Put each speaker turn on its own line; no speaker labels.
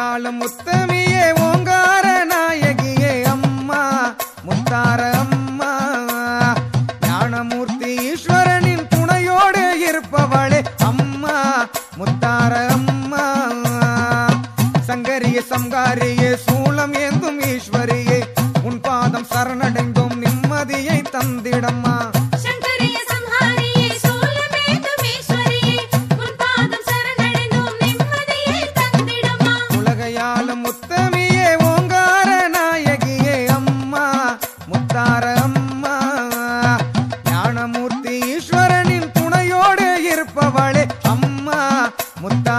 ஆளும் முத்தமியே ஓங்கார நாயகியே அம்மா முத்தார அம்மா. ஞானமூர்த்தி ஈஸ்வரனின் துணையோடு இருப்பவளே அம்மா முத்தார அம்மா. சங்கரிய சங்காரியே சூளம் ஏந்தும் ஈஸ்வரியே உன் பாதம் சரணடைந்தோம் நிம்மதியை தந்திடம்மா. முத்தமியே ஓங்கார நாயகியே அம்மா முத்தார அம்மா. ஞானமூர்த்தி ஈஸ்வரனின் துணையோடு இருப்பவளே அம்மா. முத்த